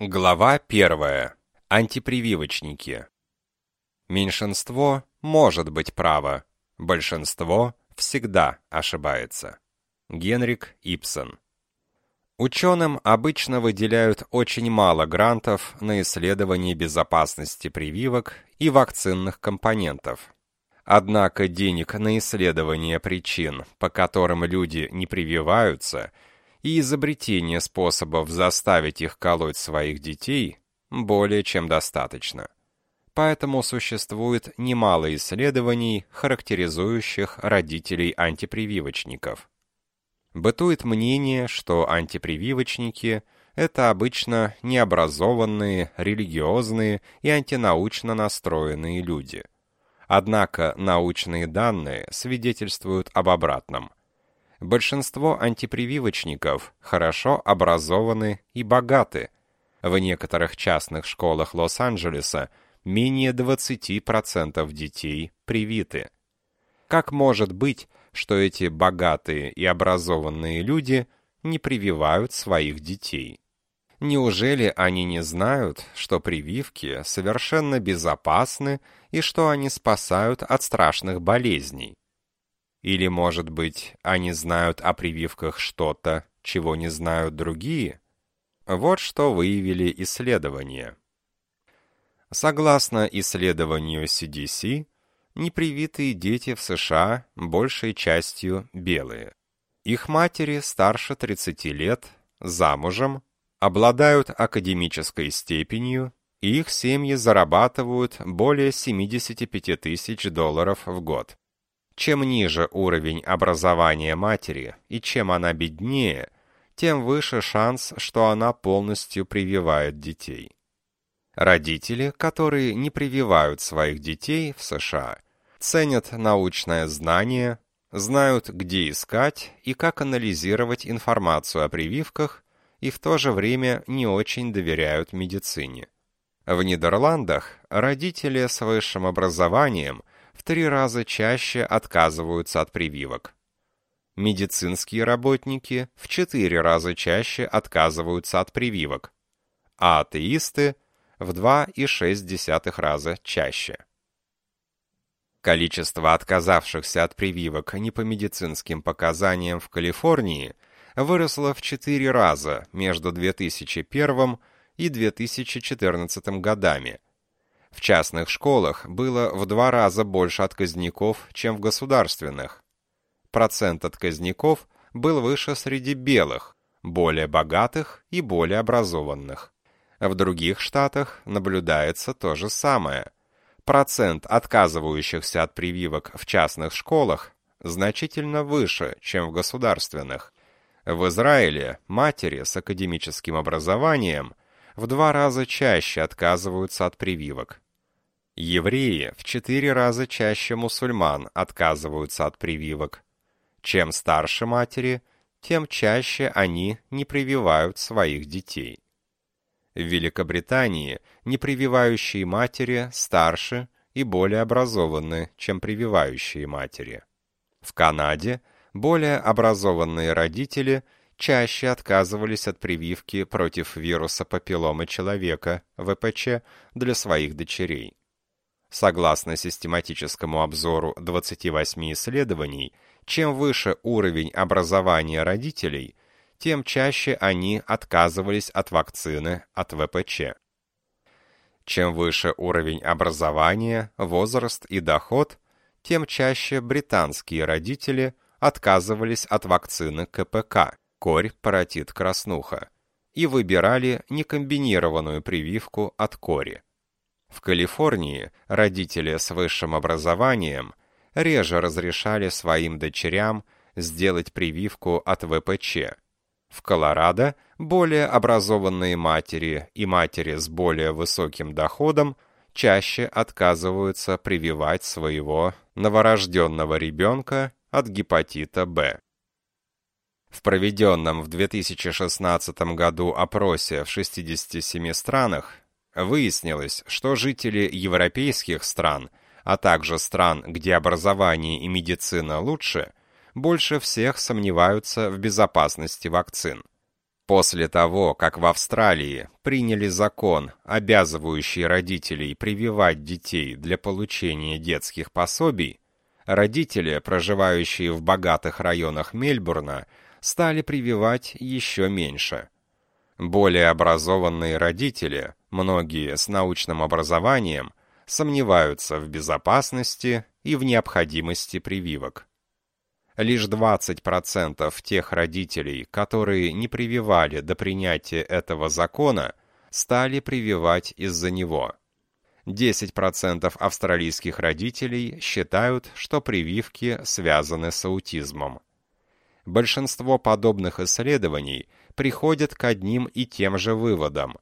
Глава 1. Антипрививочники. Меньшинство может быть право, большинство всегда ошибается. Генрик Ипсон. Ученым обычно выделяют очень мало грантов на исследование безопасности прививок и вакцинных компонентов. Однако денег на исследование причин, по которым люди не прививаются, и изобретение способов заставить их колоть своих детей более чем достаточно. Поэтому существует немало исследований, характеризующих родителей антипрививочников. Бытует мнение, что антипрививочники – это обычно необразованные, религиозные и антинаучно настроенные люди. Однако научные данные свидетельствуют об обратном. Большинство антипрививочников хорошо образованы и богаты. В некоторых частных школах Лос-Анджелеса менее 20% детей привиты. Как может быть, что эти богатые и образованные люди не прививают своих детей? Неужели они не знают, что прививки совершенно безопасны и что они спасают от страшных болезней? Или, может быть, они знают о прививках что-то, чего не знают другие? Вот что выявили исследования. Согласно исследованию CDC, непривитые дети в США большей частью белые. Их матери старше 30 лет, замужем, обладают академической степенью, и их семьи зарабатывают более 75 тысяч долларов в год. Чем ниже уровень образования матери и чем она беднее, тем выше шанс, что она полностью прививает детей. Родители, которые не прививают своих детей в США, ценят научное знание, знают, где искать и как анализировать информацию о прививках и в то же время не очень доверяют медицине. В Нидерландах родители с высшим образованием в три раза чаще отказываются от прививок. Медицинские работники в четыре раза чаще отказываются от прививок, а атеисты в 2,6 раза чаще. Количество отказавшихся от прививок не по медицинским показаниям в Калифорнии выросло в 4 раза между 2001 и 2014 годами – в частных школах было в два раза больше отказников, чем в государственных. Процент отказников был выше среди белых, более богатых и более образованных. В других штатах наблюдается то же самое. Процент отказывающихся от прививок в частных школах значительно выше, чем в государственных. В Израиле матери с академическим образованием – в два раза чаще отказываются от прививок. Евреи в четыре раза чаще мусульман отказываются от прививок. Чем старше матери, тем чаще они не прививают своих детей. В Великобритании непрививающие матери старше и более образованы, чем прививающие матери. В Канаде более образованные родители – чаще отказывались от прививки против вируса папилломы человека, ВПЧ, для своих дочерей. Согласно систематическому обзору 28 исследований, чем выше уровень образования родителей, тем чаще они отказывались от вакцины от ВПЧ. Чем выше уровень образования, возраст и доход, тем чаще британские родители отказывались от вакцины КПК корь, паротит, краснуха, и выбирали некомбинированную прививку от кори. В Калифорнии родители с высшим образованием реже разрешали своим дочерям сделать прививку от ВПЧ. В Колорадо более образованные матери и матери с более высоким доходом чаще отказываются прививать своего новорожденного ребенка от гепатита Б. В проведенном в 2016 году опросе в 67 странах выяснилось, что жители европейских стран, а также стран, где образование и медицина лучше, больше всех сомневаются в безопасности вакцин. После того, как в Австралии приняли закон, обязывающий родителей прививать детей для получения детских пособий, родители, проживающие в богатых районах Мельбурна, стали прививать еще меньше. Более образованные родители, многие с научным образованием, сомневаются в безопасности и в необходимости прививок. Лишь 20% тех родителей, которые не прививали до принятия этого закона, стали прививать из-за него. 10% австралийских родителей считают, что прививки связаны с аутизмом. Большинство подобных исследований приходят к одним и тем же выводам.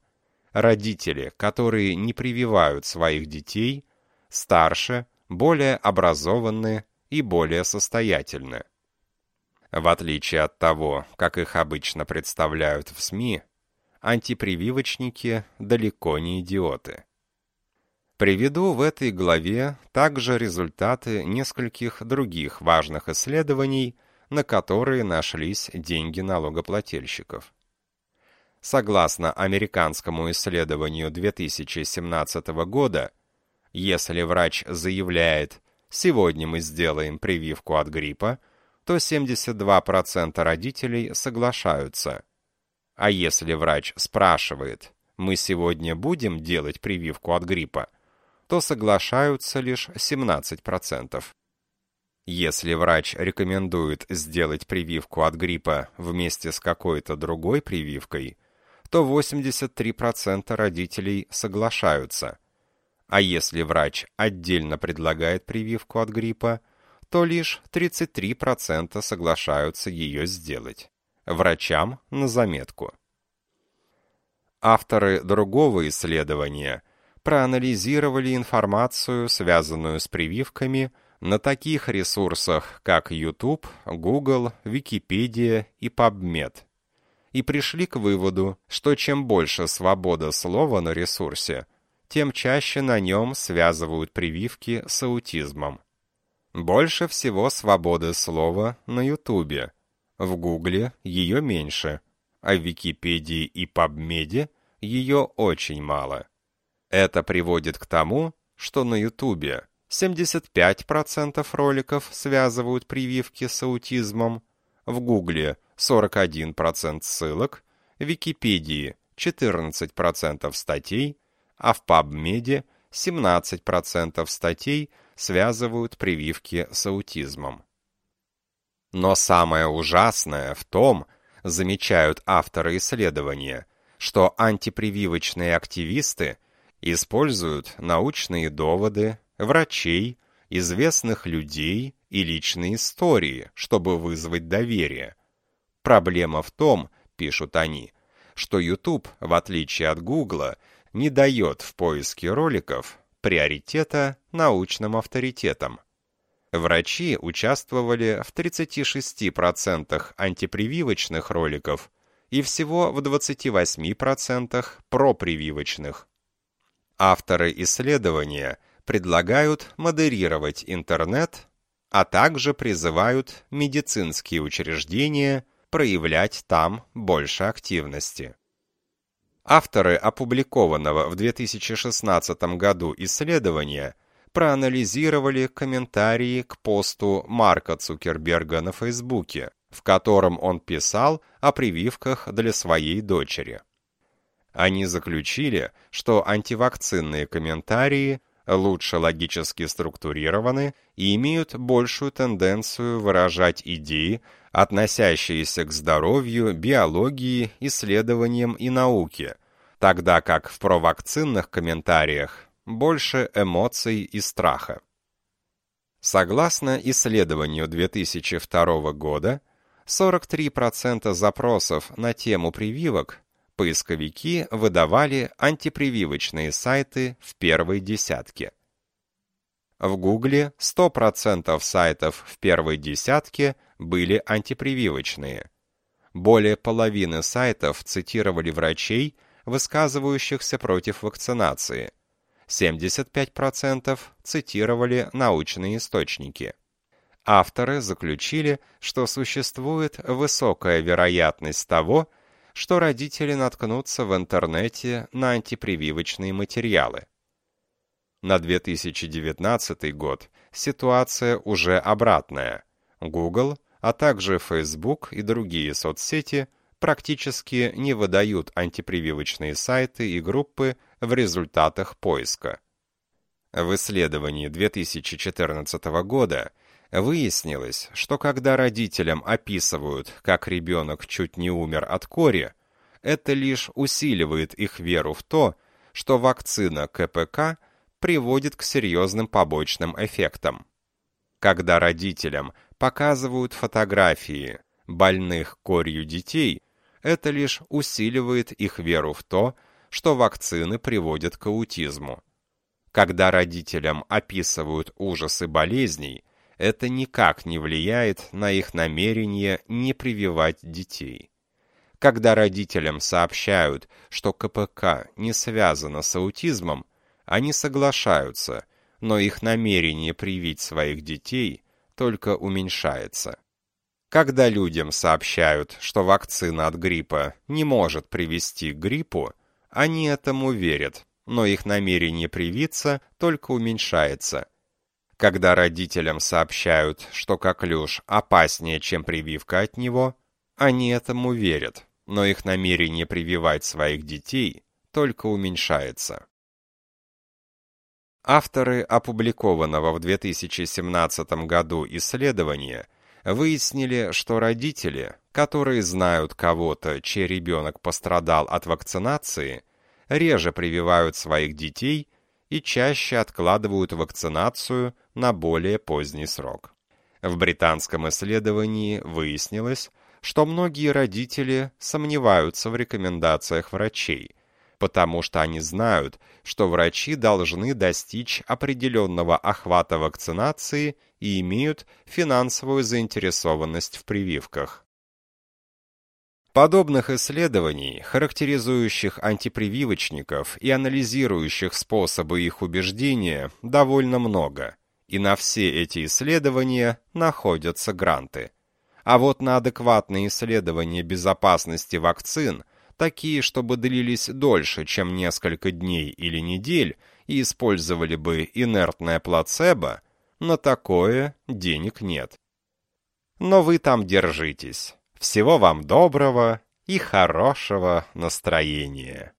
Родители, которые не прививают своих детей, старше, более образованные и более состоятельны. В отличие от того, как их обычно представляют в СМИ, антипрививочники далеко не идиоты. Приведу в этой главе также результаты нескольких других важных исследований, на которые нашлись деньги налогоплательщиков. Согласно американскому исследованию 2017 года, если врач заявляет «сегодня мы сделаем прививку от гриппа», то 72% родителей соглашаются. А если врач спрашивает «мы сегодня будем делать прививку от гриппа», то соглашаются лишь 17%. Если врач рекомендует сделать прививку от гриппа вместе с какой-то другой прививкой, то 83% родителей соглашаются. А если врач отдельно предлагает прививку от гриппа, то лишь 33% соглашаются ее сделать. Врачам на заметку. Авторы другого исследования проанализировали информацию, связанную с прививками, на таких ресурсах, как YouTube, Google, Википедия и PubMed, и пришли к выводу, что чем больше свобода слова на ресурсе, тем чаще на нем связывают прививки с аутизмом. Больше всего свободы слова на YouTube. В Гугле ее меньше, а в Википедии и PubMed ее очень мало. Это приводит к тому, что на YouTube 75% роликов связывают прививки с аутизмом, в Гугле 41% ссылок, в Википедии 14% статей, а в PubMed 17% статей связывают прививки с аутизмом. Но самое ужасное в том, замечают авторы исследования, что антипрививочные активисты используют научные доводы, врачей, известных людей и личные истории, чтобы вызвать доверие. Проблема в том, пишут они, что YouTube, в отличие от Google, не дает в поиске роликов приоритета научным авторитетам. Врачи участвовали в 36% антипрививочных роликов и всего в 28% пропрививочных. Авторы исследования предлагают модерировать интернет, а также призывают медицинские учреждения проявлять там больше активности. Авторы опубликованного в 2016 году исследования проанализировали комментарии к посту Марка Цукерберга на Фейсбуке, в котором он писал о прививках для своей дочери. Они заключили, что антивакцинные комментарии лучше логически структурированы и имеют большую тенденцию выражать идеи, относящиеся к здоровью, биологии, исследованиям и науке, тогда как в провакцинных комментариях больше эмоций и страха. Согласно исследованию 2002 года, 43% запросов на тему прививок поисковики выдавали антипрививочные сайты в первой десятке. В Гугле 100% сайтов в первой десятке были антипрививочные. Более половины сайтов цитировали врачей, высказывающихся против вакцинации. 75% цитировали научные источники. Авторы заключили, что существует высокая вероятность того, что родители наткнутся в интернете на антипрививочные материалы. На 2019 год ситуация уже обратная. Google, а также Facebook и другие соцсети практически не выдают антипрививочные сайты и группы в результатах поиска. В исследовании 2014 года выяснилось, что когда родителям описывают, как ребенок чуть не умер от кори, это лишь усиливает их веру в то, что вакцина КПК приводит к серьезным побочным эффектам. Когда родителям показывают фотографии больных корью детей, это лишь усиливает их веру в то, что вакцины приводят к аутизму. Когда родителям описывают ужасы болезней, это никак не влияет на их намерение не прививать детей. Когда родителям сообщают, что КПК не связано с аутизмом, они соглашаются, но их намерение привить своих детей только уменьшается. Когда людям сообщают, что вакцина от гриппа не может привести к гриппу, они этому верят, но их намерение привиться только уменьшается. Когда родителям сообщают, что коклюш опаснее, чем прививка от него, они этому верят, но их намерение прививать своих детей только уменьшается. Авторы опубликованного в 2017 году исследования выяснили, что родители, которые знают кого-то, чей ребенок пострадал от вакцинации, реже прививают своих детей и чаще откладывают вакцинацию на более поздний срок. В британском исследовании выяснилось, что многие родители сомневаются в рекомендациях врачей, потому что они знают, что врачи должны достичь определенного охвата вакцинации и имеют финансовую заинтересованность в прививках. Подобных исследований, характеризующих антипрививочников и анализирующих способы их убеждения, довольно много, и на все эти исследования находятся гранты. А вот на адекватные исследования безопасности вакцин – такие, чтобы длились дольше, чем несколько дней или недель, и использовали бы инертное плацебо, на такое денег нет. Но вы там держитесь. Всего вам доброго и хорошего настроения.